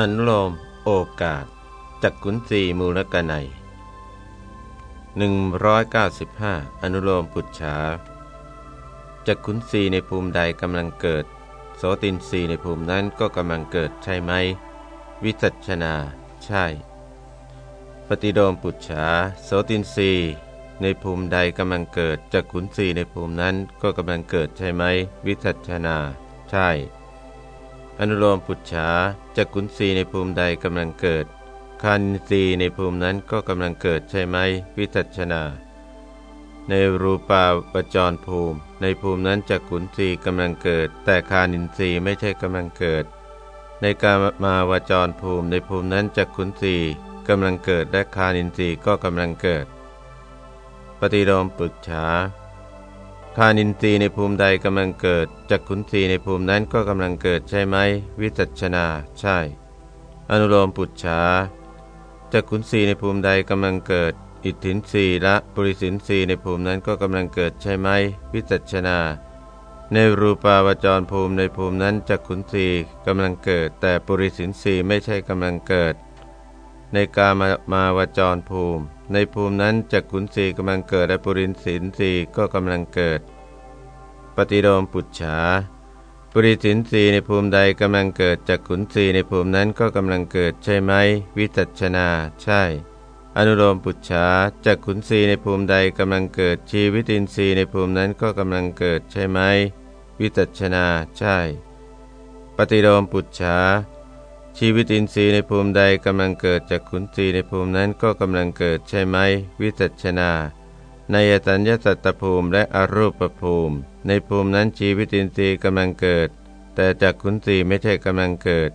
อนุโลมโอกาสจักขุนสีมูลกนัย195 อนุโลมปุจฉาจักขุนสีในภูมิใดกำลังเกิด โสตินสีในภูมินั้นก็กำลังเกิดใช่ไหม วิจัชนา ใช่ ปฏิโลมปุจฉาโสตินสีในภูมิใดกำลังเกิดจักขุนสีในภูมินั้นก็กำลังเกิดใช่ไหม วิจัชนา ใช่ อนุโลมปุจฉาจักขุนสีในภูมิใดกำลังเกิดคานินทรีในภูมินั้นก็กำลังเกิดใช่ไหมวิจัชนา ในรูปาวจรภูมิ ในภูมินั้นจักขุนสีกำลังเกิด แต่คานินทรีไม่ใช่กำลังเกิด ในกามาวจรภูมิ ในภูมินั้นจักขุนสีกำลังเกิดและคานินทรีก็กำลังเกิด ปฏิโลมปุจฉา คานินทรีในภูมิใดกำลังเกิดจักขุนทรีในภูมินั้นก็กำลังเกิดใช่ไหม วิจัชนา ใช่ อนุโลมปุจฉาจักขุนทรีในภูมิใดกำลังเกิด อิทธินทรีและปุริสินทรีในภูมินั้นก็กำลังเกิดใช่ไหม วิจัชนา ในรูปาวจรภูมิในภูมินั้นจักขุนทรีกำลังเกิด แต่ปุริสินทรีไม่ใช่กำลังเกิด ในกามามาวจรภูมิ ในภูมินั้นจักขุนสีกำลังเกิดและปุรินสินสีก็กำลังเกิด ปฏิโลมปุจฉาปุริสินสีในภูมิใดกำลังเกิดจักขุนสีในภูมินั้นก็กำลังเกิดใช่ไหม วิจัชนา ใช่ อนุโลมปุจฉาจักขุนสีในภูมิใดกำลังเกิดชีวิตินทรีย์ในภูมินั้นก็กำลังเกิดใช่ไหม วิจัชนา ใช่ ปฏิโลมปุจฉา ชีวิตินทรีย์ในภูมิใดกำลังเกิดจากขุนศีในภูมินั้นก็กำลังเกิดใช่ไหม วิจัชนา ในยตัญญสัตตภูมิและอรูปภูมิ ในภูมินั้นชีวิตินทรีย์กำลังเกิด แต่จากขุนศีไม่ใช่กำลังเกิด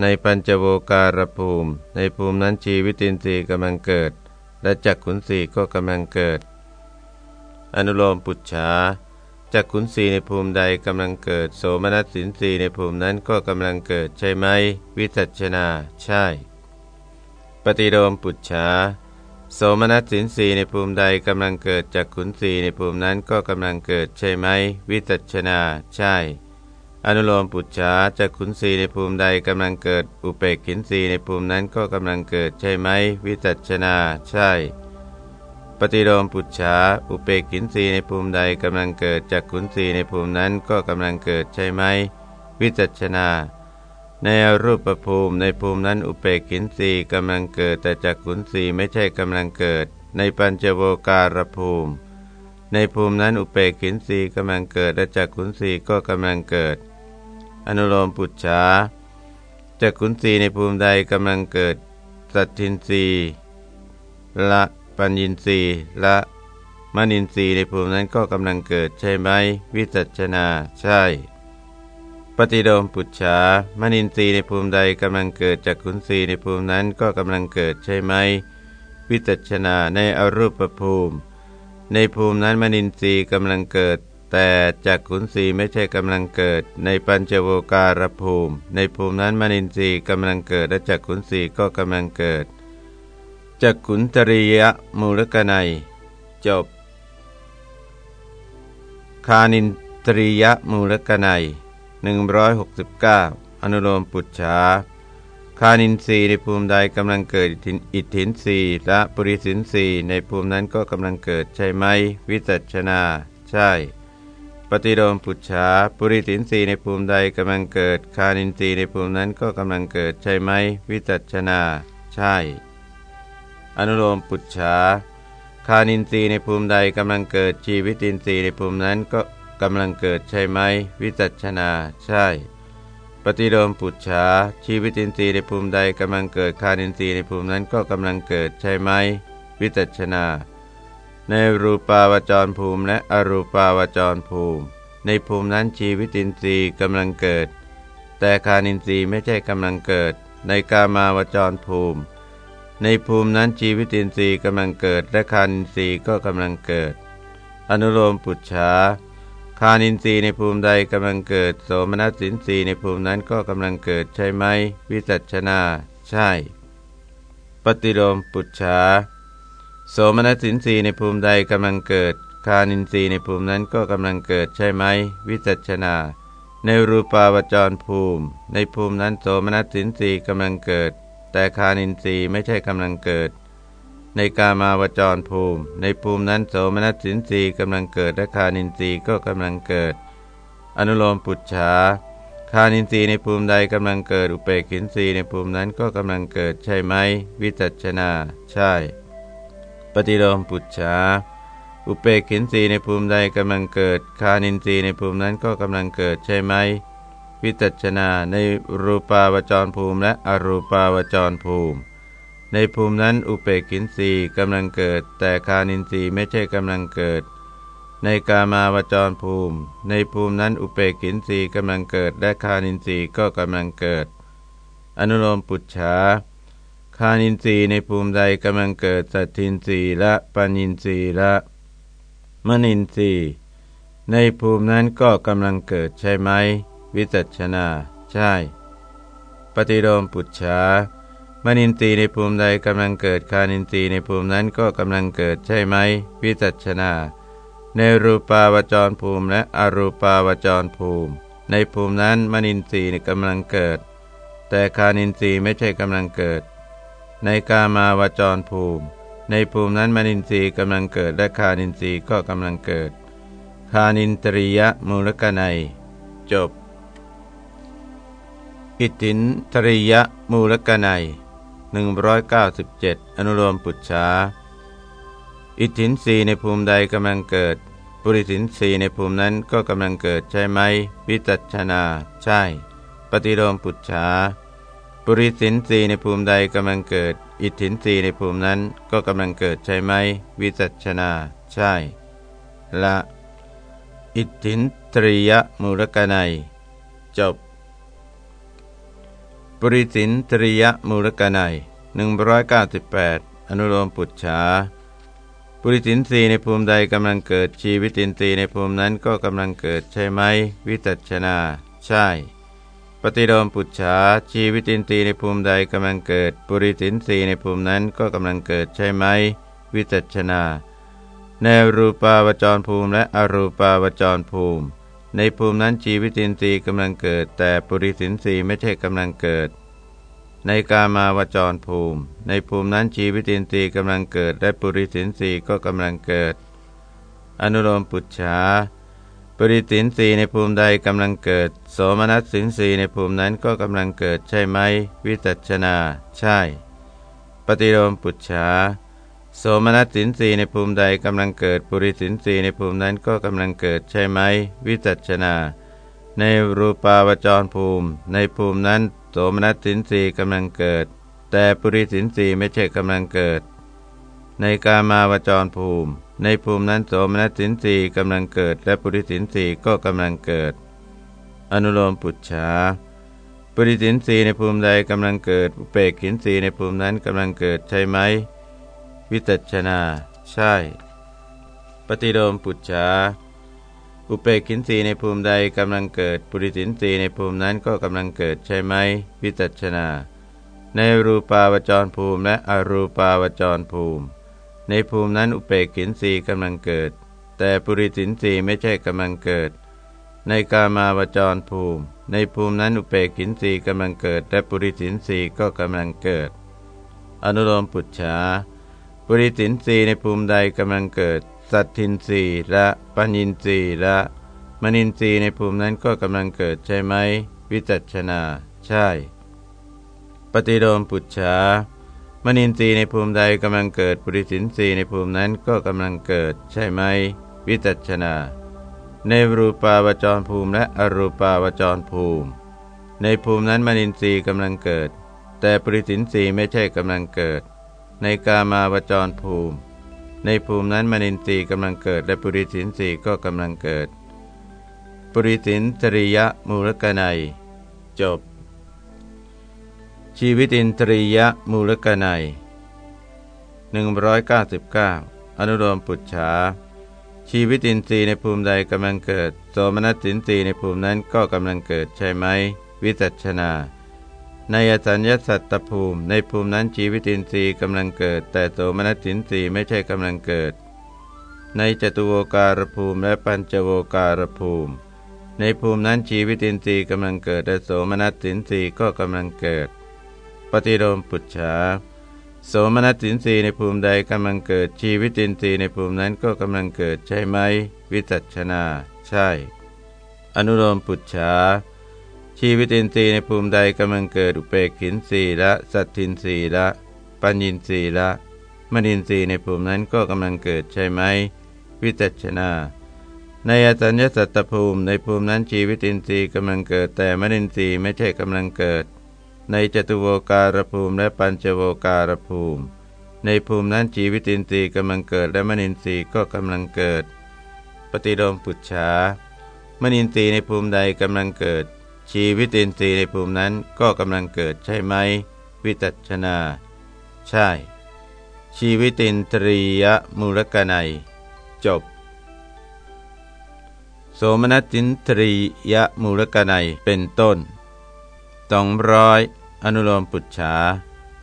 ในปัญจโวการภูมิ ในภูมินั้นชีวิตินทรีย์กำลังเกิด และจากขุนศีก็กำลังเกิด อนุโลมปุจฉา จากขุนศีในภูมิใดกำลังเกิด โสมนัสสินสีในภูมินั้นก็กำลังเกิดใช่ไหม วิจัชนา ใช่ ปฏิโลมปุจฉาโสมนัสสินสีในภูมิใดกำลังเกิดจากขุนศีในภูมินั้นก็กำลังเกิดใช่ไหม วิจัชนา ใช่ อนุโลมปุจฉาจากขุนศีในภูมิใดกำลังเกิด อุเปกขินสีในภูมินั้นก็กำลังเกิดใช่ไหม วิจัชนา ใช่ ฏิโลมปุจฉาอุเปกินรีในภูมิใดกำลังเกิดจากขุนศีในภูมินั้นก็กำลังเกิดใช่ไหม วิจัชนา ในรูปภูมิในภูมินั้นอุเปกินรีกำลังเกิดแต่จากขุนศีไม่ใช่กำลังเกิด ในปัญจโวการภูมิ ในภูมินั้นอุเปกินรีกำลังเกิดและจากขุนศีก็กำลังเกิด อนุโลมปุจฉาจากขุนศีในภูมิใดกำลังเกิดสัตทินรีละ ปัญญินทรีและมณินทรีในภูมินั้นก็กำลังเกิดใช่ไหม วิจัชนาใช่ ปฏิโดมปุจฉามณินทรีในภูมิใดกำลังเกิดจากขุนศีในภูมินั้นก็กำลังเกิดใช่ไหม วิจัชนาในอรูปภูมิ ในภูมินั้นมณินทรีกำลังเกิด แต่จากขุนศีไม่ใช่กำลังเกิด ในปัญจโวการภูมิ ในภูมินั้นมณินทรีกำลังเกิดและจากขุนศีก็กำลังเกิด จักขุนตริยมูลกนัย จบ คานินตริยมูลกนัย169 อนุโลมปุจฉาคานินรีในภูมิใดกำลังเกิดอิทธินรีและปุริสินรีในภูมินั้นก็กำลังเกิดใช่ไหม วิจัชนา ใช่ ปฏิโลมปุจฉาปุริสินรีในภูมิใดกำลังเกิด คานินรีในภูมินั้นก็กำลังเกิดใช่ไหม วิจัชนา ใช่ อนุโลมปุจฉาคานินทรีย์ในภูมิใดกำลังเกิดชีวิตินทรีย์ในภูมินั้นก็กำลังเกิดใช่ไหม วิจัชนา ใช่ ปฏิโลมปุจฉาชีวิตินทรีย์ในภูมิใดกำลังเกิดคานินทรีย์ในภูมินั้นก็กำลังเกิดใช่ไหม วิจัชนา ในรูปาวจรภูมิและอรูปาวจรภูมิ ในภูมินั้นชีวิตินทรีย์กำลังเกิด แต่คานินทรีย์ไม่ใช่กำลังเกิด ในกามาวจรภูมิ ในภูมินั้นชีวิตินทรีย์กำลังเกิด และคานินทรีย์ก็กำลังเกิด อนุโลมปุจฉาคานินทรีย์ในภูมิใดกำลังเกิด โสมนัสสินทรีย์ในภูมินั้นก็กำลังเกิดใช่ไหม วิจัชนา ใช่ ปฏิโลมปุจฉาโสมนัสสินทรีย์ในภูมิใดกำลังเกิด คานินทรีย์ในภูมินั้นก็กำลังเกิดใช่ไหม วิจัชนา ในรูปาวจรภูมิ ในภูมินั้นโสมนัสสินสีกำลังเกิด แต่คานินทรีย์ไม่ใช่กำลังเกิด ในกามาวจรภูมิ ในภูมินั้นโสมนัสสินสีกำลังเกิดและคานินทรีย์ก็กำลังเกิด อนุโลมปุจฉาคานินทรีย์ในภูมิใดกำลังเกิดอุเปกินทรีย์ในภูมินั้นก็กำลังเกิดใช่ไหม วิจัชนา ใช่ ปฏิโลมปุจฉาอุเปกินทรีย์ในภูมิใดกำลังเกิด คานินทรีย์ในภูมินั้นก็กำลังเกิดใช่ไหม วิจัชนาในรูปาวจรภูมิและอรูปาวจรภูมิ ในภูมินั้นอุเปกินรีกำลังเกิด แต่คานินรีไม่ใช่กำลังเกิด ในกามาวจรภูมิ ในภูมินั้นอุเปกินรีกำลังเกิด และคานินรีก็กำลังเกิด อนุโลมปุจฉาคานินรีในภูมิใดกำลังเกิดสัตทินรีและปานินทรีและมนินรีในภูมินั้นก็กำลังเกิดใช่ไหม วิจัชนา ใช่ ปฏิโลมปุจฉามนินทรีในภูมิใดกำลังเกิดคานินทรีในภูมินั้นก็กำลังเกิดใช่ไหม วิจัชนา ในรูปาวจรภูมิและอรูปาวจรภูมิ ในภูมินั้นมนินทรีย์กำลังเกิด แต่คานินทรีไม่ใช่กำลังเกิด ในกามาวจรภูมิ ในภูมินั้นมนินทรีย์กำลังเกิดและคานินทรีย์ก็กำลังเกิดคานินตริยมูลกนัย จบ อิตินตริยมูลกนัย197 อนุโลมปุจฉาอิทธินรีในภูมิใดกำลังเกิด ปุริสินรีในภูมินั้นก็กำลังเกิดใช่ไหม วิจัชนา ใช่ ปฏิโลมปุจฉาปุริสินรีในภูมิใดกำลังเกิด อิทธินรีในภูมินั้นก็กำลังเกิดใช่ไหม วิจัชนา ใช่ ละ อิทธินตริยมูลกนัย จบ ปุริสินตริยมูลกนัย198 อนุโลมปุจฉาปุริสินทรีในภูมิใดกำลังเกิดชีวิตินทรีในภูมินั้นก็กำลังเกิดใช่ไหม วิจัชนา ใช่ ปฏิโลมปุจฉาชีวิตินทรีในภูมิใดกำลังเกิด ปุริสินทรีในภูมินั้นก็กำลังเกิดใช่ไหม วิจัชนา ในรูปาวจรภูมิและอรูปาวจรภูมิ ในภูมินั้นชีวิตินทรีย์กำลังเกิด แต่ปุริสินทรีย์ไม่ใช่กำลังเกิด ในกามาวจรภูมิ ในภูมินั้นชีวิตินทรีย์กำลังเกิด และปุริสินทรีย์ก็กำลังเกิด อนุโลมปุจฉาปุริสินทรีย์ในภูมิใดกำลังเกิด โสมนัสสินทรีย์ในภูมินั้นก็กำลังเกิดใช่ไหม วิจัชนา ใช่ ปฏิโลมปุจฉา โสมนัสสินทรีในภูมิใดกำลังเกิดปุริสินทรีในภูมินั้นก็กำลังเกิดใช่ไหม วิจัชนา ในรูปาวจรภูมิ ในภูมินั้นโสมนัสสินสีกำลังเกิด แต่ปุริสินสีไม่ใช่กำลังเกิด ในกามาวจรภูมิ ในภูมินั้นโสมนัสสินสีกำลังเกิด และปุริสินสีก็กำลังเกิด อนุโลมปุจฉาปุริสินสีในภูมิใดกำลังเกิดอุเปกขินสีในภูมินั้นกำลังเกิดใช่ไหม วิจัชนา ใช่ ปฏิโลมปุจฉาอุเปกินสีในภูมิใดกำลังเกิด ปุริสินสีในภูมินั้นก็กำลังเกิดใช่ไหม วิจัชนา ในรูปาวจรภูมิและอรูปาวจรภูมิ ในภูมินั้นอุเปกินสีกำลังเกิด แต่ปุริสินสีไม่ใช่กำลังเกิด ในกามาวจรภูมิ ในภูมินั้นอุเปกินสีกำลังเกิด และปุริสินสีก็กำลังเกิด อนุโลมปุจฉา ปุริสินสีในภูมิใดกำลังเกิด สัตทินรีและปัญญินรีและมณินรีในภูมินั้นก็กำลังเกิดใช่ไหม วิจัชนา ใช่ ปฏิโลมปุจฉามณินทรีในภูมิใดกำลังเกิด ปุริสินทรีในภูมินั้นก็กำลังเกิด ใช่ไหม วิจัชนา ในรูปาวจรภูมิและอรูปาวจรภูมิ ในภูมินั้นมณินทรีกำลังเกิด แต่ปุริสินทรีไม่ใช่กำลังเกิด ในกามาวจรภูมิ ในภูมินั้นมนินทรีย์กำลังเกิด และปุริสินทรีย์ก็กำลังเกิด ปุริสินตริยมูลกนัย จบ ชีวิตินตริยมูลกนัย199 อนุโลมปุจฉาชีวิตินทรีย์ในภูมิใดกำลังเกิด โสมนัสสินทรีย์ในภูมินั้นก็กำลังเกิดใช่ไหม วิจัชนา ในอสัญญสัตตภูมิ ในภูมินั้นชีวิตินทรีย์กำลังเกิด แต่โสมนัสสินทรีย์ไม่ใช่กำลังเกิด ในจตุโวการภูมิและปัญจโวการภูมิ ในภูมินั้นชีวิตินทรีย์กำลังเกิดและโสมนัสสินทรีย์ก็กำลังเกิด ปฏิโลมปุจฉาโสมนัสสินทรีย์ในภูมิใดกำลังเกิด ชีวิตินทรีย์ในภูมินั้นก็กำลังเกิดใช่ไหม วิจัชนา ใช่ อนุโลมปุจฉา ชีวิตินทรีย์ในภูมิใดกำลังเกิดอุเปกขินทรีละสัตทินทรีละ ปัญญินทรีละมณินทรีย์ในภูมินั้นก็กำลังเกิดใช่ไหม วิจัชนา ในอสัญญสัตตภูมิในภูมินั้นชีวิตินทรีย์กำลังเกิดแต่มนินทรีย์ไม่ใช่กำลังเกิด ในจตุโวการภูมิและปัญจโวการภูมิ ในภูมินั้นชีวิตินทรีย์กำลังเกิดและมนินทรีย์ก็กำลังเกิด ปฏิโลมปุจฉามนินทรีย์ในภูมิใดกำลังเกิด ชีวิตินทรีย์ในภูมินั้นก็กำลังเกิดใช่ไหม วิตัชนา ใช่ ชีวิตินทรียมูลกนัย จบ โสมนัตินทรียมูลกนัยเป็นต้นสองร้อยอนุโลมปุจฉา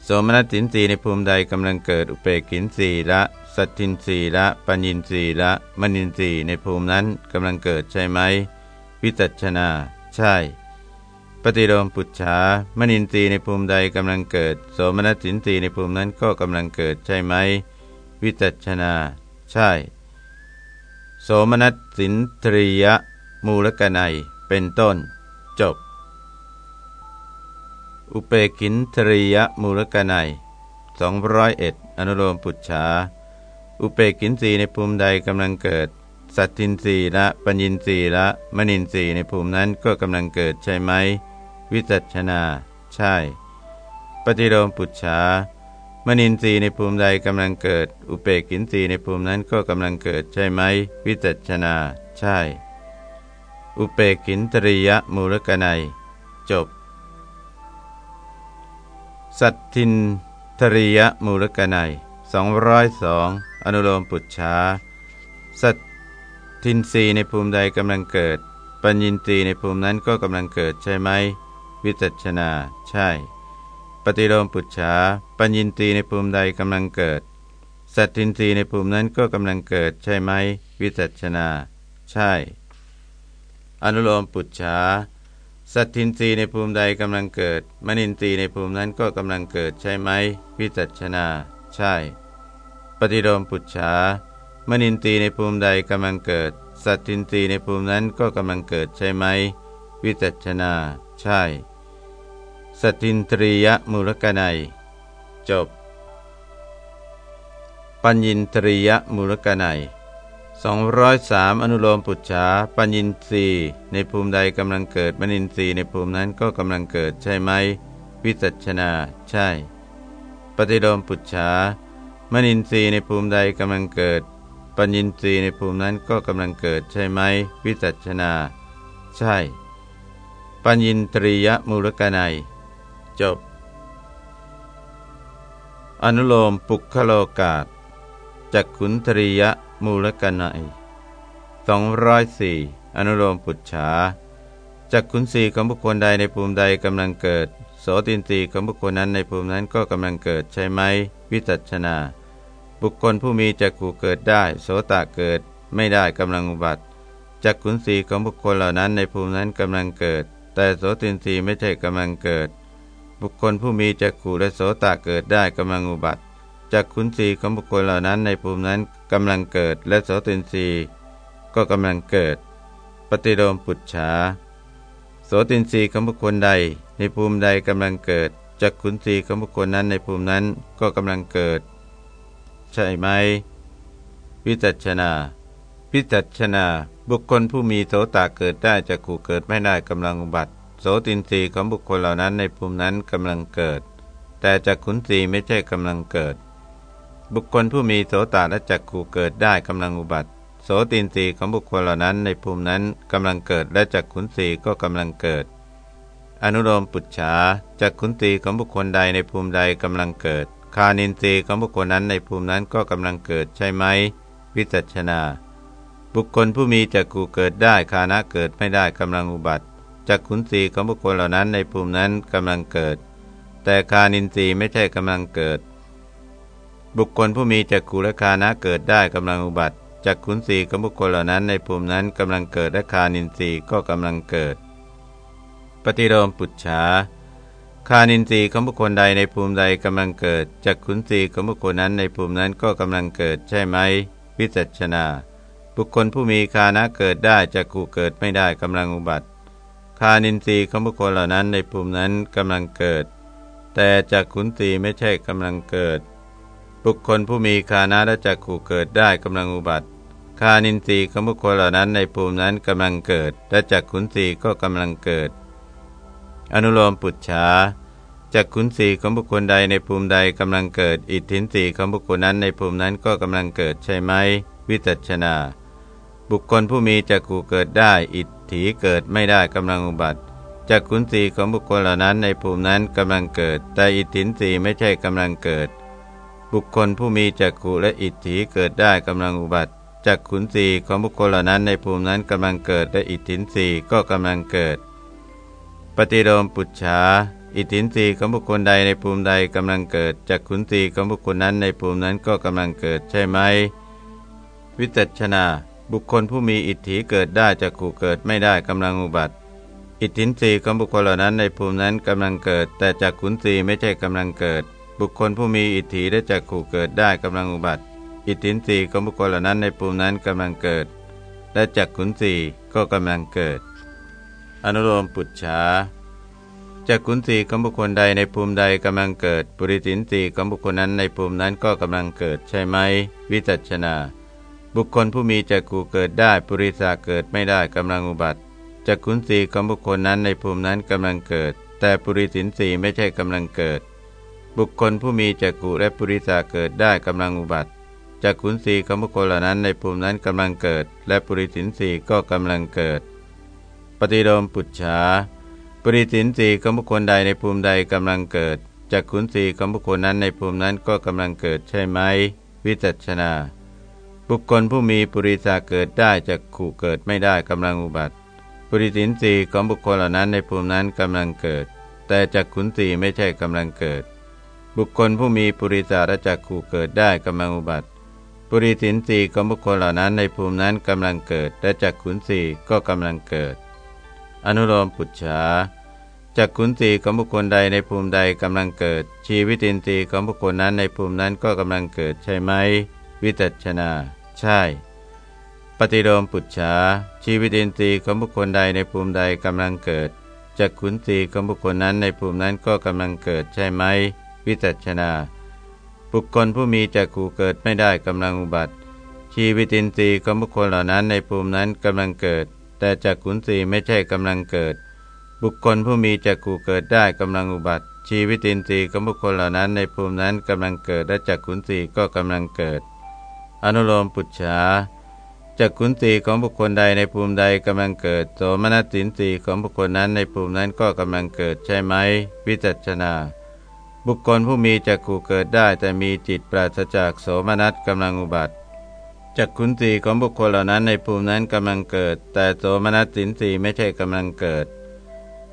โสมนัตินทรีในภูมิใดกำลังเกิดอุเปกินสีละสัตทินสีละปัญญินสีละมณินสีในภูมินั้นกำลังเกิดใช่ไหม วิตัชนา ใช่ ปฏิโลมปุจฉามณินทรีในภูมิใดกำลังเกิด โสมนัสินทรีในภูมินั้นก็กำลังเกิดใช่ไหม วิตัชนา ใช่ โสมนัสสินทรียะ มูลกนัย เป็นต้น จบ อุเปกินทรียะมูลกนัย201อนุโลมปุจฉา อุเปกินสีในภูมิใดกำลังเกิด สัตทินสีละ ปัญญินสีละ มณินสีในภูมินั้นก็กำลังเกิดใช่ไหม วิจัชนา ใช่ ปฏิโลมปุจฉามนินทรีย์ในภูมิใดกำลังเกิด อุเปกินทรีย์ในภูมินั้นก็กำลังเกิดใช่ไหม วิจัชนา ใช่ อุเปกินตริยมูลกนัย จบ สัตทินทริยมูลกนัย202 อนุโลมปุจฉาสัตทินรีในภูมิใดกำลังเกิด ปัญญินทรีย์ในภูมินั้นก็กำลังเกิดใช่ไหม วิจัชนา ใช่ ปฏิโลมปุจฉาปัญญินตีในภูมิใดกำลังเกิด สัตทินรีในภูมินั้นก็กำลังเกิดใช่ไหม วิจัชนา ใช่ อนุโลมปุจฉาสัตทินรีในภูมิใดกำลังเกิด มนินทรีในภูมินั้นก็กำลังเกิดใช่ไหม วิจัชนา ใช่ ปฏิโลมปุจฉามนินทรีในภูมิใดกำลังเกิด สัตทินรีในภูมินั้นก็กำลังเกิดใช่ไหม วิจัชนา ใช่ สตินตรียมูลกนัย จบ ปัญญินตรียมูลกนัย203 อนุโลมปุจฉาปัญญินทรีในภูมิใดกำลังเกิดมณินทรีในภูมินั้นก็กำลังเกิดใช่ไหม วิจัชนา ใช่ ปฏิโลมปุจฉามณินทรีในภูมิใดกำลังเกิด ปัญญินทรีในภูมินั้นก็กำลังเกิดใช่ไหม วิจัชนา ใช่ ปัญญินตรียมูลกนัย จบ อนุโลมปุคโลกาศจักขุนทริยมูลกนัยสองร้อยสี่อนุโลมปุจฉาจักขุนสีของบุคคลใดในภูมิใดกำลังเกิด โสตินสีของบุคคลนั้นในภูมินั้นก็กำลังเกิดใช่ไหม วิจัชนา บุคคลผู้มีจักขู่เกิดได้ โสตะเกิด ไม่ได้กำลังอุบัติจักขุนสีของบุคคลเหล่านั้นในภูมินั้นกำลังเกิด แต่โสตินสีไม่ใช่กำลังเกิด บุคคลผู้มีจักขู่และโสตเกิดได้กำลังอุบัติจักขุนสีของบุคคลเหล่านั้นในภูมินั้นกำลังเกิด และโสตินสีก็กำลังเกิด ปฏิโลมปุจฉาโสตินสีของบุคคลใด ในภูมิใดกำลังเกิดจักขุนสีของบุคคลนั้นในภูมินั้นก็กำลังเกิด ใช่ไหมวิจัชนาพิจัชนา บุคคลผู้มีโสตเกิดได้จักขู่เกิดไม่ได้กำลังอุบัติ โสตินทรีย์ของบุคคลเหล่านั้นในภูมินั้นกำลังเกิด แต่จักขุนสีไม่ใช่กำลังเกิด บุคคลผู้มีโสตและจักขู่เกิดได้กำลังอุบัติ โสตินทรีย์ของบุคคลเหล่านั้นในภูมินั้นกำลังเกิดและจักขุนสีก็กำลังเกิด อนุโลมปุจฉาจักขุนสีของบุคคลใดในภูมิใดกำลังเกิด คานินทรีย์ของบุคคลนั้นในภูมินั้นก็กำลังเกิดใช่ไหมวิจัชนา บุคคลผู้มีจักขู่เกิดได้คานะเกิดไม่ได้กำลังอุบัติจักขุนสีของบุคคลเหล่านั้นในภูมินั้นกำลังเกิด แต่คานินทรีย์ไม่ใช่กำลังเกิด บุคคลผู้มีจักขุและคานะเกิดได้กำลังอุบัติจักขุนสีของบุคคลเหล่านั้นในภูมินั้นกำลังเกิดและคานินทรีย์ก็กำลังเกิด ปฏิโลมปุจฉาคานินทรีย์ของบุคคลใดในภูมิใดกำลังเกิดจักขุนสีของบุคคลนั้นในภูมินั้นก็กำลังเกิดใช่ไหมวิจัชนา บุคคลผู้มีคานะเกิดได้จักขู่เกิดไม่ได้กำลังอุบัติคานินทรีย์ของบุคคลเหล่านั้นในภูมินั้นกำลังเกิด แต่จักขุนสีไม่ใช่กำลังเกิด บุคคลผู้มีคานะและจักขู่เกิดได้กำลังอุบัติคานินทรีย์ของบุคคลเหล่านั้นในภูมินั้นกำลังเกิด และจักขุนสีก็กำลังเกิด อนุโลมปุจฉาจากขุนสีของบุคคลใดในภูมิใดกำลังเกิด อิทธินสีของบุคคลนั้นในภูมินั้นก็กำลังเกิดใช่ไหม วิจัชนา บุคคลผู้มีจักขู่เกิดได้ อิทธิเกิดไม่ได้กำลังอุบัติจากขุนสีของบุคคลเหล่านั้นในภูมินั้นกำลังเกิด แต่อิทธินสีไม่ใช่กำลังเกิด บุคคลผู้มีจักขุและอิทธิเกิดได้กำลังอุบัติจากขุนสีของบุคคลเหล่านั้นในภูมินั้นกำลังเกิด และอิทธินสีก็กำลังเกิด ปฏิโลมปุจฉาอิทธินรีของบุคคลใดในภูมิใดกำลังเกิดจากขุนรีของบุคคลนั้นในภูมินั้นก็กำลังเกิดใช่ไหม วิจัชนา บุคคลผู้มีอิทธิเกิดได้จากขู่เกิดไม่ได้กำลังอุบัติ อิทธินรีของบุคคลเหล่านั้นในภูมินั้นกำลังเกิด แต่จากขุนรีไม่ใช่กำลังเกิด บุคคลผู้มีอิทธิได้จากขู่เกิดได้กำลังอุบัติ อิทธินรีของบุคคลเหล่านั้นในภูมินั้นกำลังเกิด และจากขุนรีก็กำลังเกิด อนุโลมปุจฉาจากขุนสีของบุคคลใดในภูมิใดกำลังเกิด ปุริสินสีของบุคคลนั้นในภูมินั้นก็กำลังเกิดใช่ไหม วิจัชนา บุคคลผู้มีจักขู่เกิดได้ปุริสาเกิดไม่ได้กำลังอุบัติจากขุนสีของบุคคลนั้นในภูมินั้นกำลังเกิด แต่ปุริสินสีไม่ใช่กำลังเกิด บุคคลผู้มีจักขุและปุริสาเกิดได้กำลังอุบัติจากขุนสีของบุคคลเหล่านั้นในภูมินั้นกำลังเกิด และปุริสินสีก็กำลังเกิด ปฏิโลมปุจฉาปริสินสีของบุคคลใดในภูมิใดกำลังเกิดจากขุนสีของบุคคลนั้นในภูมินั้นก็กำลังเกิดใช่ไหม วิจัชนา บุคคลผู้มีปุริสาเกิดได้จากขู่เกิดไม่ได้กำลังอุบัติ ปุริสินสีของบุคคลเหล่านั้นในภูมินั้นกำลังเกิด แต่จากขุนสีไม่ใช่กำลังเกิด บุคคลผู้มีปุริสาและจากขู่เกิดได้กำลังอุบัติ ปุริสินสีของบุคคลเหล่านั้นในภูมินั้นกำลังเกิด และจากขุนสีก็กำลังเกิด อนุโลมปุจฉาจากขุนสีของบุคคลใดในภูมิใดกำลังเกิด ชีวิตินทรีย์ของบุคคลนั้นในภูมินั้นก็กำลังเกิดใช่ไหมวิจัชนา ใช่ ปฏิโลมปุจฉาชีวิตินทรีย์ของบุคคลใดในภูมิใดกำลังเกิดจากขุนสีของบุคคลนั้นในภูมินั้นก็กำลังเกิดใช่ไหม วิจัชนา บุคคลผู้มีจักขู่เกิดไม่ได้กำลังอุบัติ ชีวิตินทรีย์ของบุคคลเหล่านั้นในภูมินั้นกำลังเกิด แต่จักขุนสีไม่ใช่กำลังเกิด บุคคลผู้มีจักขู่เกิดได้กำลังอุบัติ ชีวิตินทรีย์ของบุคคลเหล่านั้นในภูมินั้นกำลังเกิดและจักขุนสีก็กำลังเกิด อนุโลมปุจฉาจักขุนสีของบุคคลใดในภูมิใดกำลังเกิดโสมนัสสินสีของบุคคลนั้นในภูมินั้นก็กำลังเกิดใช่ไหม วิจัชนา บุคคลผู้มีจักขู่เกิดได้ แต่มีจิตปราศจากโสมนัสกำลังอุบัติจักขุนสีของบุคคลเหล่านั้นในภูมินั้นกำลังเกิด แต่โสมนัสสินสีไม่ใช่กำลังเกิด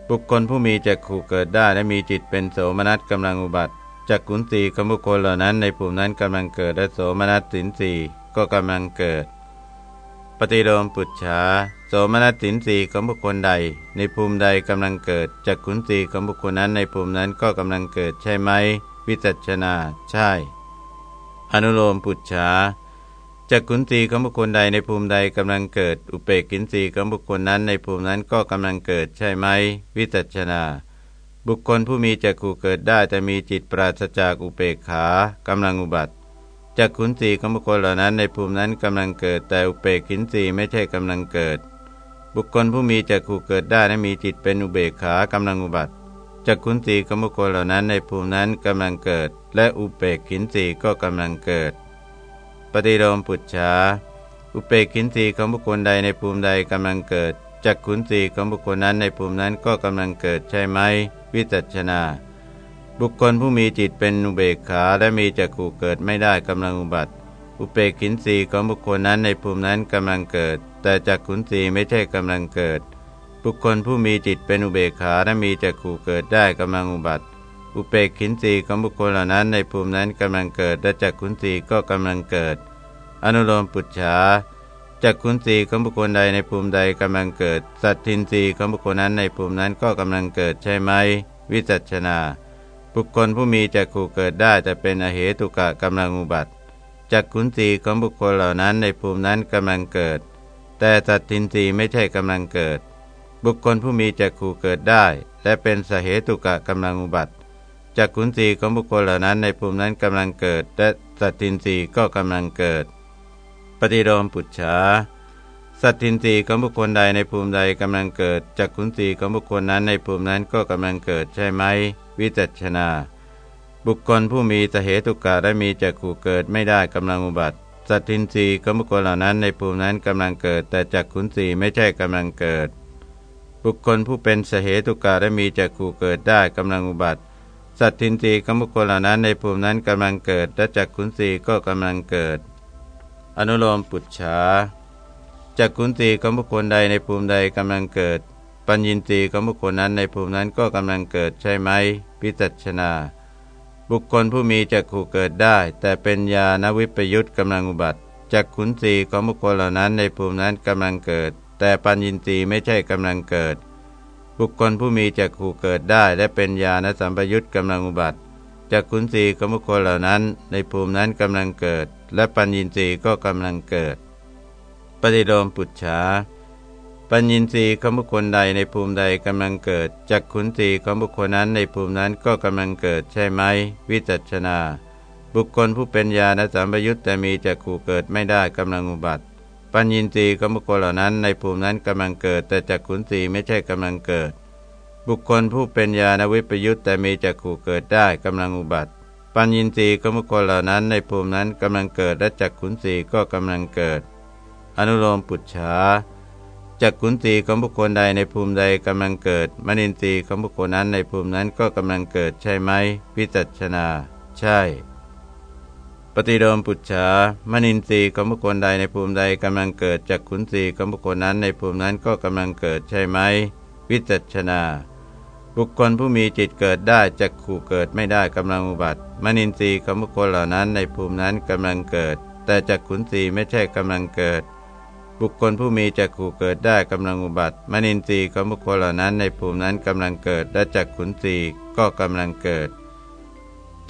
บุคคลผู้มีจักขู่เกิดได้และมีจิตเป็นโสมนัสกำลังอุบัติ จักขุนสีของบุคคลเหล่านั้นในภูมินั้นกำลังเกิดและโสมนัสสินสีก็กำลังเกิด ปฏิโลมปุจฉาโสมนัสสินสีของบุคคลใด ในภูมิใดกำลังเกิดจักขุนสีของบุคคลนั้นในภูมินั้นก็กำลังเกิดใช่ไหม วิจัชนา ใช่ อนุโลมปุจฉาจากขุนสีของบุคคลใดในภูมิใดกำลังเกิด อุเปกินสีของบุคคลนั้นในภูมินั้นก็กำลังเกิดใช่ไหม วิจัชนา บุคคลผู้มีจักขู่เกิดได้แต่มีจิตปราศจากอุเปกขากำลังอุบัติจากขุนสีของบุคคลเหล่านั้นในภูมินั้นกำลังเกิดแต่อุเปกินสีไม่ใช่กำลังเกิด บุคคลผู้มีจักขู่เกิดได้และมีจิตเป็นอุเบกขากำลังอุบัติจากขุนสีของบุคคลเหล่านั้นในภูมินั้นกำลังเกิด และอุเปกขินสีก็กำลังเกิด ปฏิโลมปุจฉาอุเปกินสีของบุคคลใดในภูมิใดกำลังเกิด จักขุนสีของบุคคลนั้นในภูมินั้นก็กำลังเกิดใช่ไหม วิจัชนา บุคคลผู้มีจิตเป็นอุเบกขาและมีจักขู่เกิดไม่ได้กำลังอุบัติ อุเปกินสีของบุคคลนั้นในภูมินั้นกำลังเกิด แต่จักขุนสีไม่ใช่กำลังเกิด บุคคลผู้มีจิตเป็นอุเบกขาและมีจักขู่เกิดได้กำลังอุบัติ อุเปกขินสีของบุคคลเหล่านั้นในภูมินั้นกำลังเกิดและจักขุนสีก็กำลังเกิด อนุโลมปุจฉา จักขุนสีของบุคคลใดในภูมิใดกำลังเกิด สัตทินรีของบุคคลนั้นในภูมินั้นก็กำลังเกิดใช่ไหม วิจัชนา บุคคลผู้มีจักขู่เกิดได้แต่เป็นอเหตุกะกำลังอุบัติจักขุนสีของบุคคลเหล่านั้นในภูมินั้นกำลังเกิด แต่สัตทินรีไม่ใช่กำลังเกิด บุคคลผู้มีจักขู่เกิดได้ และเป็นสเหตุกะกำลังอุบัติจักขุนสีของบุคคลเหล่านั้นในภูมินั้นกำลังเกิด และสัตทินรีก็กำลังเกิด ปฏิโลมปุจฉาสัตทินรีของบุคคลใดในภูมิใดกำลังเกิดจักขุนสีของบุคคลนั้นในภูมินั้นก็กำลังเกิดใช่ไหม วิจัชนา บุคคลผู้มีสเหตุกะและมีจักขู่เกิดไม่ได้กำลังอุบัติสัตทินรีของบุคคลเหล่านั้นในภูมินั้นกำลังเกิด แต่จักขุนสีไม่ใช่กำลังเกิด บุคคลผู้เป็นสเหตุกะและมีจักขู่เกิดได้กำลังอุบัติ สัตทินรีของบุคคลเหล่านั้นในภูมินั้นกำลังเกิดและจักขุนสีก็กำลังเกิด อนุโลมปุจฉาจากขุนตีของบุคคลใดในภูมิใดกำลังเกิด ปัญญินตีของบุคคลนั้นในภูมินั้นก็กำลังเกิดใช่ไหมพิจัชนา บุคคลผู้มีจักขู่เกิดได้ แต่เป็นญาณวิปยุตกำลังอุบัติจากขุนตีของบุคคลเหล่านั้นในภูมินั้นกำลังเกิด แต่ปัญญินตีไม่ใช่กำลังเกิด บุคคลผู้มีจักขู่เกิดได้ และเป็นญาณสัมปยุตกำลังอุบัติจากขุนตีของบุคคลเหล่านั้นในภูมินั้นกำลังเกิด และปัญญินทรีย์ก็กำลังเกิด ปฏิโลมปุจฉาปัญญินทรีย์ของบุคคลใดในภูมิใดกำลังเกิดจักขุนทรีย์ของบุคคลนั้นในภูมินั้นก็กำลังเกิดใช่ไหม วิจัชนา บุคคลผู้เป็นญาณสัมปยุตแต่มีจักขู่เกิดไม่ได้กำลังอุบัติ ปัญญินทรีย์ของบุคคลเหล่านั้นในภูมินั้นกำลังเกิด แต่จักขุนทรีย์ไม่ใช่กำลังเกิด บุคคลผู้เป็นญาณวิปยุตแต่มีจักขู่เกิดได้กำลังอุบัติ ปัญญินทรีย์ของบุคคลเหล่านั้นในภูมินั้นกำลังเกิดและจักขุนสีก็กำลังเกิด อนุโลมปุจฉาจักขุนสีของบุคคลใดในภูมิใดกำลังเกิดมนินทรีย์ของบุคคลนั้นในภูมินั้นก็กำลังเกิดใช่ไหมพิจัชนา ใช่ปฏิโลมปุจฉามนินทรีย์ของบุคคลใดในภูมิใดกำลังเกิดจักขุนสีของบุคคลนั้นในภูมินั้นก็กำลังเกิดใช่ไหมวิจัชนา บุคคลผู้มีจิตเกิดได้จะขู่เกิดไม่ได้กำลังอุบัติมนินทรีย์ของบุคคลเหล่านั้นในภูมินั้นกำลังเกิด แต่จักขุนสีไม่ใช่กำลังเกิด บุคคลผู้มีจักขู่เกิดได้กำลังอุบัติมนินทรีย์ของบุคคลเหล่านั้นในภูมินั้นกำลังเกิด และจักขุนสีก็กำลังเกิด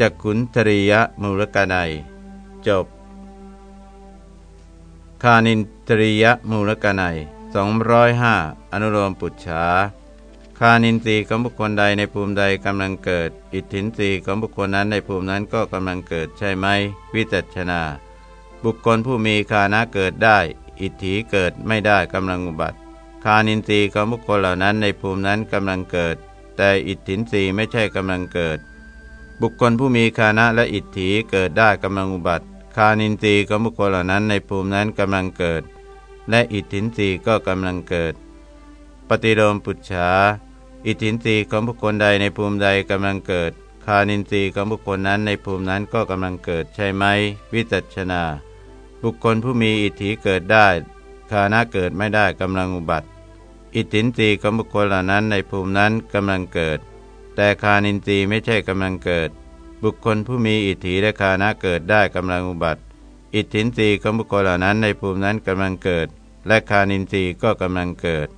จักขุนทริยมูลกนัยจบคานินทริยมูลกนัย205 อนุโลมปุจฉา คานินทรีย์ของบุคคลใดในภูมิใดกำลังเกิด อิทธินทรีย์ของบุคคลนั้นในภูมินั้นก็กำลังเกิดใช่ไหม วิจัชนา บุคคลผู้มีคานะเกิดได้ อิทธิเกิดไม่ได้กำลังอุบัติ คานินทรีย์ของบุคคลเหล่านั้นในภูมินั้นกำลังเกิด แต่อิทธินทรีย์ไม่ใช่กำลังเกิด บุคคลผู้มีคานะและอิทธิเกิดได้กำลังอุบัติ คานินทรีย์ของบุคคลเหล่านั้นในภูมินั้นกำลังเกิด และอิทธินทรีย์ก็กำลังเกิด ปฏิโลมปุจฉา อิทธินรีของบุคคลใดในภูมิใดกำลังเกิด คานินทรีย์ของบุคคลนั้นในภูมินั้นก็กำลังเกิดใช่ไหม วิจัชนา บุคคลผู้มีอิทธิเกิดได้ คานะเกิดไม่ได้กำลังอุบัติ อิทธินรีของบุคคลเหล่านั้นในภูมินั้นกำลังเกิด แต่คานินทรีย์ไม่ใช่กำลังเกิด บุคคลผู้มีอิทธิและคานะเกิดได้กำลังอุบัติ อิทธินรีของบุคคลเหล่านั้นในภูมินั้นกำลังเกิด และคานินทรีย์ก็กำลังเกิด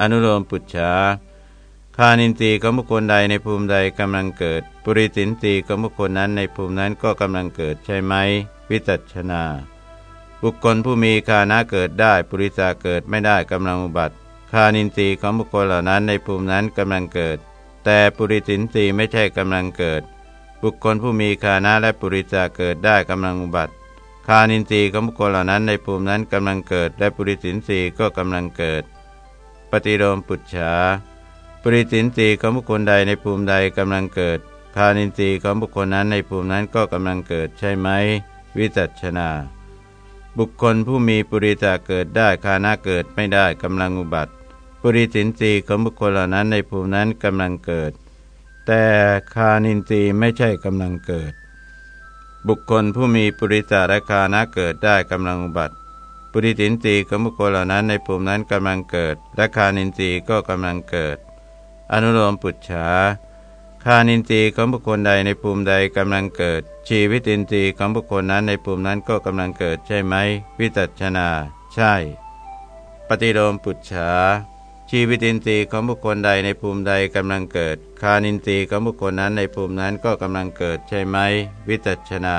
อนุโลมปุจฉาานินทรีย์ของบุคคลใดในภูมิใดกำลังเกิด ปุริสินทรีย์ของบุคคลนั้นในภูมินั้นก็กำลังเกิดใช่ไหม วิจัชนา บุคคลผู้มีคานะเกิดได้ ปุริสาเกิดไม่ได้กำลังอุบัติคานินทรีย์ของบุคคลเหล่านั้นในภูมินั้นกำลังเกิด แต่ปุริสินทรีย์ไม่ใช่กำลังเกิด บุคคลผู้มีคานะและปุริสาเกิดได้กำลังอุบัติคานินทรีย์ของบุคคลเหล่านั้นในภูมินั้นกำลังเกิด และปุริสินทรีย์ก็กำลังเกิด ปฏิโลมปุจฉา ปริสินสีของบุคคลใดในภูมิใดกำลังเกิดคานินทรีของบุคคลนั้นในภูมินั้นก็กำลังเกิดใช่ไหม วิจัชนา บุคคลผู้มีปุริตาเกิดได้คานะเกิดไม่ได้กำลังอุบัติปุริสินทรีของบุคคลเหล่านั้นในภูมินั้นกำลังเกิด แต่คานินทรีไม่ใช่กำลังเกิด บุคคลผู้มีปุริตาและคานะเกิดได้กำลังอุบัติปุริสินทรีของบุคคลเหล่านั้นในภูมินั้นกำลังเกิด และคานินทรีก็กำลังเกิด อนุโลมปุจฉาคานินทรีย์ของบุคคลใดในภูมิใดกำลังเกิด ชีวิตินทรีย์ของบุคคลนั้นในภูมินั้นก็กำลังเกิดใช่ไหม วิจัชนา ใช่ ปฏิโลมปุจฉาชีวิตินทรีย์ของบุคคลใดในภูมิใดกำลังเกิด คานินทรีย์ของบุคคลนั้นในภูมินั้นก็กำลังเกิดใช่ไหม วิจัชนา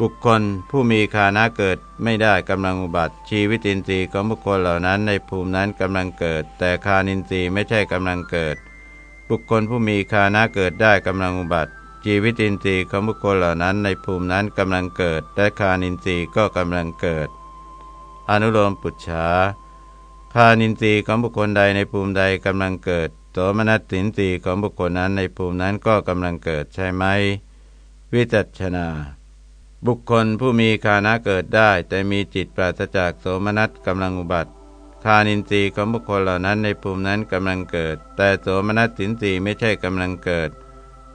บุคคลผู้มีคานะเกิดไม่ได้กำลังอุบัติ ชีวิตินทรีย์ของบุคคลเหล่านั้นในภูมินั้นกำลังเกิด แต่คานินทรีย์ไม่ใช่กำลังเกิด บุคคลผู้มีคานะเกิดได้กำลังอุบัติ ชีวิตินทรีย์ของบุคคลเหล่านั้นในภูมินั้นกำลังเกิด และคานินทรีย์ก็กำลังเกิด อนุโลมปุจฉาคานินทรีย์ของบุคคลใดในภูมิใดกำลังเกิดโสมนัสสินทรีย์ของบุคคลนั้นในภูมินั้นก็กำลังเกิดใช่ไหมวิจัชนา บุคคลผู้มีคานะเกิดได้ แต่มีจิตปราศจากโสมนัสกำลังอุบัติคานินทรีย์ของบุคคลเหล่านั้นในภูมินั้นกำลังเกิด แต่โสมนัสสินทรีย์ไม่ใช่กำลังเกิด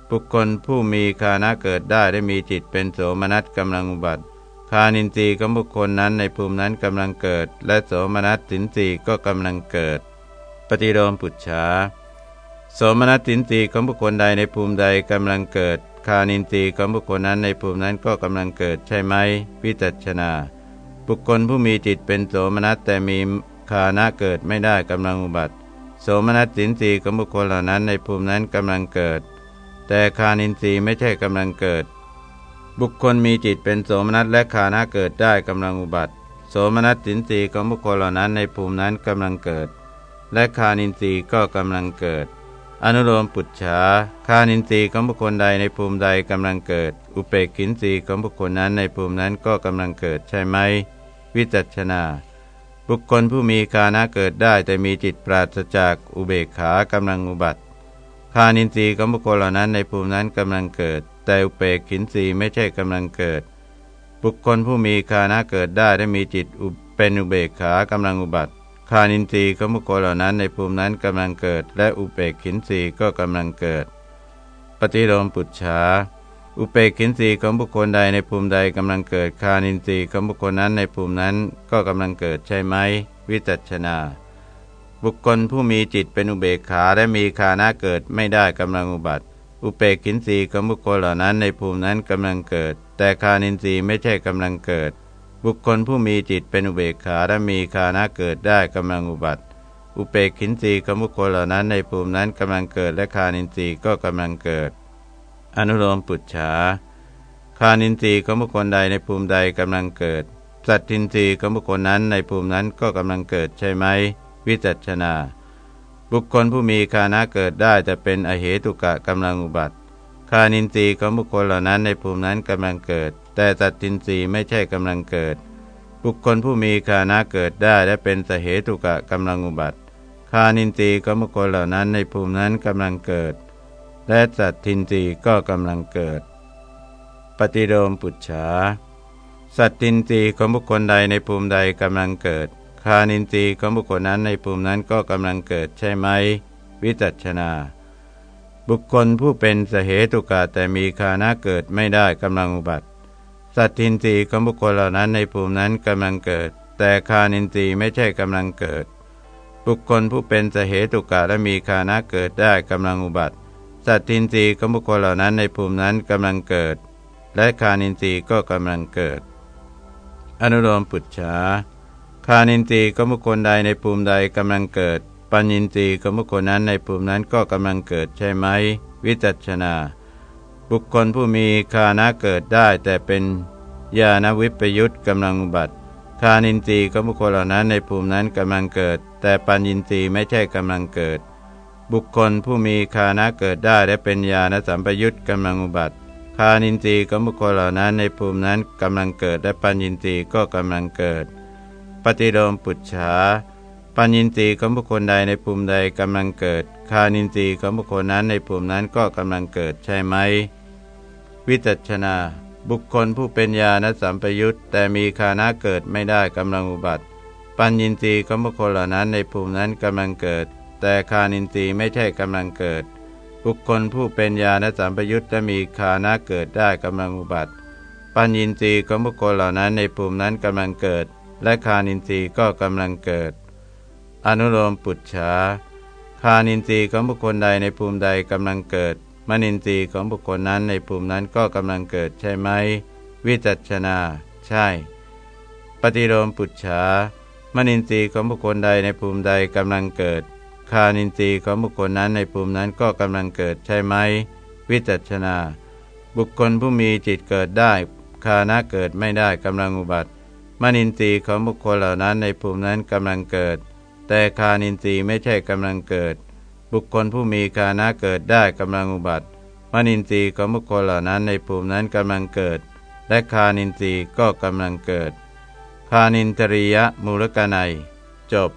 บุคคลผู้มีคานะเกิดได้ได้มีจิตเป็นโสมนัสกำลังอุบัติคานินทรีย์ของบุคคลนั้นในภูมินั้นกำลังเกิด และโสมนัสสินทรีย์ก็กำลังเกิด ปฏิโลมปุจฉาโสมนัสสินทรีย์ของบุคคลใดในภูมิใดกำลังเกิด คานินทรีของบุคคลนั้นในภูมินั้นก็กำลังเกิดใช่ไหมวิจัชนา บุคคลผู้มีจิตเป็นโสมนัสแต่มีคานะเกิดไม่ได้กำลังอุบัติ โสมนัสสินทรีของบุคคลเหล่านั้นในภูมินั้นกำลังเกิด แต่คานินทรีไม่ใช่กำลังเกิด บุคคลมีจิตเป็นโสมนัสและคานะเกิดได้กำลังอุบัติ โสมนัสสินทรีของบุคคลเหล่านั้นในภูมินั้นกำลังเกิด และคานินทรีก็กำลังเกิด อนุโลมปุจฉาคานินทรีย์ของบุคคลใดในภูมิใดกำลังเกิด อุเปกินทรีย์ของบุคคลนั้นในภูมินั้นก็กำลังเกิดใช่ไหม วิจัชนา บุคคลผู้มีคานะเกิดได้ แต่มีจิตปราศจากอุเบกขากำลังอุบัติคานินทรีย์ของบุคคลเหล่านั้นในภูมินั้นกำลังเกิด แต่อุเบกขินทรีย์ไม่ใช่กำลังเกิด บุคคลผู้มีคานะเกิดได้ได้มีจิตเป็นอุเบกขากำลังอุบัติ คานินทรีย์ของบุคคลเหล่านั้นในภูมินั้นกำลังเกิด และอุเบกขินทรีย์ก็กำลังเกิด ปฏิโลมปุจฉาอุเปกขินทรีย์ของบุคคลใดในภูมิใดกำลังเกิดคานินทรีย์ของบุคคลนั้นในภูมินั้นก็กำลังเกิดใช่ไหม วิจัชนา บุคคลผู้มีจิตเป็นอุเบกขาและมีคานะเกิดไม่ได้กำลังอุบัติ อุเปกขินทรีย์ของบุคคลเหล่านั้นในภูมินั้นกำลังเกิด แต่คานินทรีย์ไม่ใช่กำลังเกิด บุคคลผู้มีจิตเป็นอุเบกขาและมีคานะเกิดได้กำลังอุบัติ อุเปกขินทรีของบุคคลเหล่านั้นในภูมินั้นกำลังเกิดและคานินทรีย์ก็กำลังเกิด อนุโลมปุจฉาคานินทรีย์ของบุคคลใดในภูมิใดกำลังเกิด สัตทินทรีย์ของบุคคลนั้นในภูมินั้นก็กำลังเกิดใช่ไหม วิจัชนา บุคคลผู้มีคานะเกิดได้แต่เป็นอเหตุกะกำลังอุบัติ คานินทรีย์ของบุคคลเหล่านั้นในภูมินั้นกำลังเกิด แต่สัตทินทรีไม่ใช่กำลังเกิด บุคคลผู้มีคานะเกิดได้และเป็นสเหตุกะกำลังอุบัติคานินทรีย์ของบุคคลเหล่านั้นในภูมินั้นกำลังเกิด และสัตทินรีก็กำลังเกิด ปฏิโลมปุจฉาสัตทินรีของบุคคลใดในภูมิใดกำลังเกิด คานินทรีของบุคคลนั้นในภูมินั้นก็กำลังเกิดใช่ไหม วิจัชนา บุคคลผู้เป็นสเหตุกาแต่มีคานะเกิดไม่ได้กำลังอุบัติ สัตทินทรีย์ของบุคคลเหล่านั้นในภูมินั้นกำลังเกิด แต่คานินทรีย์ไม่ใช่กำลังเกิด บุคคลผู้เป็นสเหตุกาและมีคานะเกิดได้กำลังอุบัติ สัตทินทรีย์ของบุคคลเหล่านั้นในภูมินั้นกำลังเกิด และคานินทรีย์ก็กำลังเกิด อนุโลมปุจฉาคานินทรีย์ของบุคคลใดในภูมิใดกำลังเกิด ปัญญินทรีย์ของบุคคลนั้นในภูมินั้นก็กำลังเกิดใช่ไหม วิจัชนา บุคคลผู้มีคานะเกิดได้ แต่เป็นญาณวิปยุตกำลังอุบัติคานินทรีย์ของบุคคลเหล่านั้นในภูมินั้นกำลังเกิด แต่ปัญญินทรีย์ไม่ใช่กำลังเกิด บุคคลผู้มีคานะเกิดได้และเป็นญาณสัมปยุตกำลังอุบัติคานินทรีย์ของบุคคลเหล่านั้นในภูมินั้นกำลังเกิด และปัญญินทรีย์ก็กำลังเกิด ปฏิโลมปุจฉาปัญญินทรีย์ของบุคคลใดในภูมิใดกำลังเกิด คานินทรีย์ของบุคคลนั้นในภูมินั้นก็กำลังเกิดใช่ไหม วิจัชนา บุคคลผู้เป็นญาณสัมปยุตแต่มีคานะเกิดไม่ได้กำลังอุบัติ ปัญญินทรีย์ของบุคคลเหล่านั้นในภูมินั้นกำลังเกิด แต่คานินทรีย์ไม่ใช่กำลังเกิด บุคคลผู้เป็นญาณสัมปยุตจะมีคานะเกิดได้กำลังอุบัติ ปัญญินทรีย์ของบุคคลเหล่านั้นในภูมินั้นกำลังเกิด และคานินทรีย์ก็กำลังเกิด อนุโลมปุจฉาคานินทรีย์ของบุคคลใดในภูมิใดกำลังเกิด มนินทรีย์ของบุคคลนั้นในภูมินั้นก็กำลังเกิดใช่ไหม วิจัชนา ใช่ ปฏิโลมปุจฉามนินทรีย์ของบุคคลใดในภูมิใดกำลังเกิด คานินทรีย์ของบุคคลนั้นในภูมินั้นก็กำลังเกิดใช่ไหม วิจัชนา บุคคลผู้มีจิตเกิดได้ คานะเกิดไม่ได้กำลังอุบัติ มนินทรีย์ของบุคคลเหล่านั้นในภูมินั้นกำลังเกิด แต่คานินทรีย์ไม่ใช่กำลังเกิด บุคคลผู้มีคานะเกิดได้กำลังอุบัติมนินทรีย์ของบุคคลเหล่านั้นในภูมินั้นกำลังเกิด และคานินทรีย์ก็กำลังเกิด คานินทรียมูลกนัย จบ